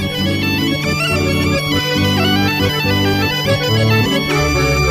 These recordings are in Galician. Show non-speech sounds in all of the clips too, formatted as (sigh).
Thank you.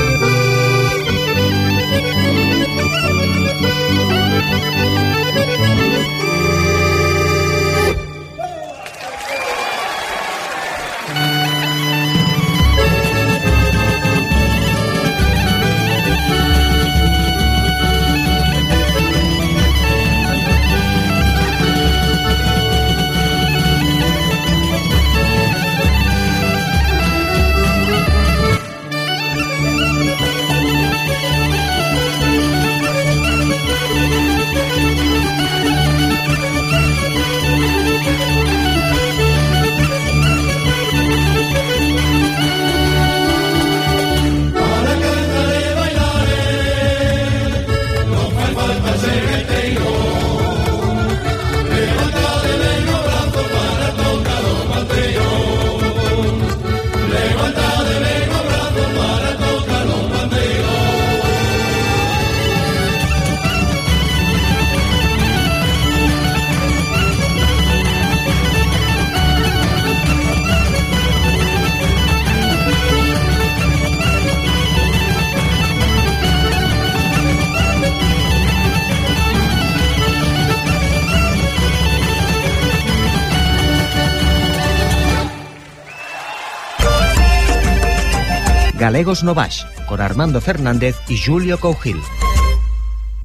Galegos no Baix, con Armando Fernández y Julio Cougil.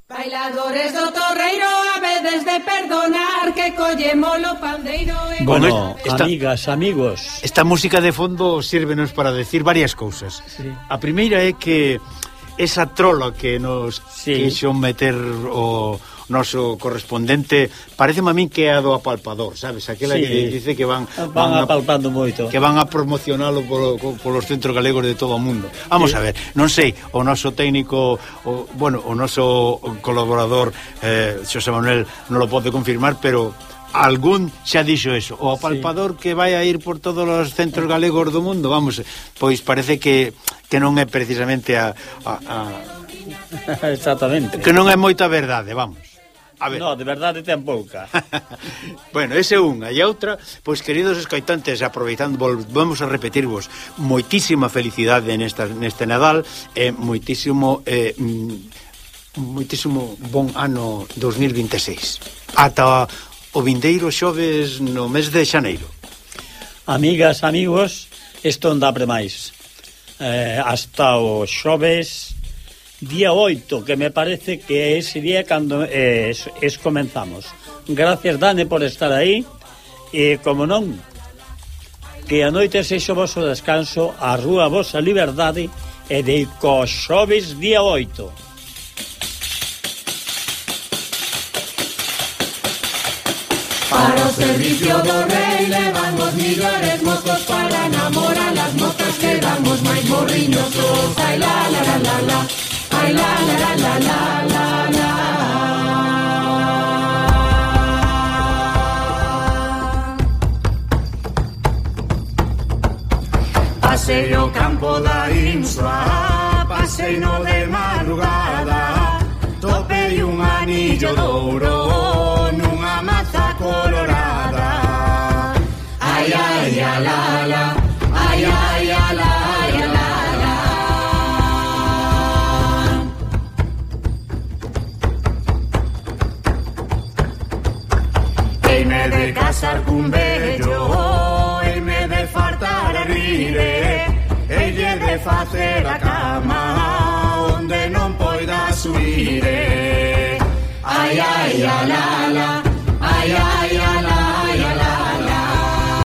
Bailadores do Torreiro a veces de perdonar que collemos lo pandeiro e... Bueno, esta, amigas, amigos Esta música de fondo sírvenos para decir varias cousas sí. A primeira é que esa trola que nos sí. quixo meter o noso correspondente, parece a min que é a do apalpador, sabes? Aquela sí. que dice que van... Van, van apalpando a, moito. Que van a promocionalo polo, polos centros galegos de todo o mundo. Vamos sí. a ver, non sei, o noso técnico, o, bueno, o noso colaborador, eh, Xosé Manuel, non lo pode confirmar, pero algún xa dixo eso, o apalpador sí. que vai a ir por todos os centros galegos do mundo, vamos, pois parece que que non é precisamente a, a, a... (laughs) Exactamente. Que non é moita verdade, vamos. A ver. No, de verdade ten pouca. (laughs) bueno, ese unha e outra, pois queridos escoitantes, aproveitando volvemos a repetirvos moitísima felicidade nesta neste Nadal e moitísimo eh, mm, moitísimo bon ano 2026. Ata o vindeiro xoves no mes de xaneiro. Amigas, amigos, isto non dá pre máis. Eh, hasta o xoves día 8, que me parece que ese día cando eh, es, es comenzamos. Gracias, Dane por estar aí. E, como non, que a noite seixo vosso descanso, a rúa vosa liberdade e de Coxoves día 8. Para o servicio do rei levan os millores moscos para enamorar as mozas que damos máis morriñosos. Ai lá, paseo campo da insua, paseino de madrugada, tope y un anillo de oro, una maza colorada. Ay, ay, ay, la, la, ay, ay, ay, la. de casar con bello diré Ai, ai, a la, la.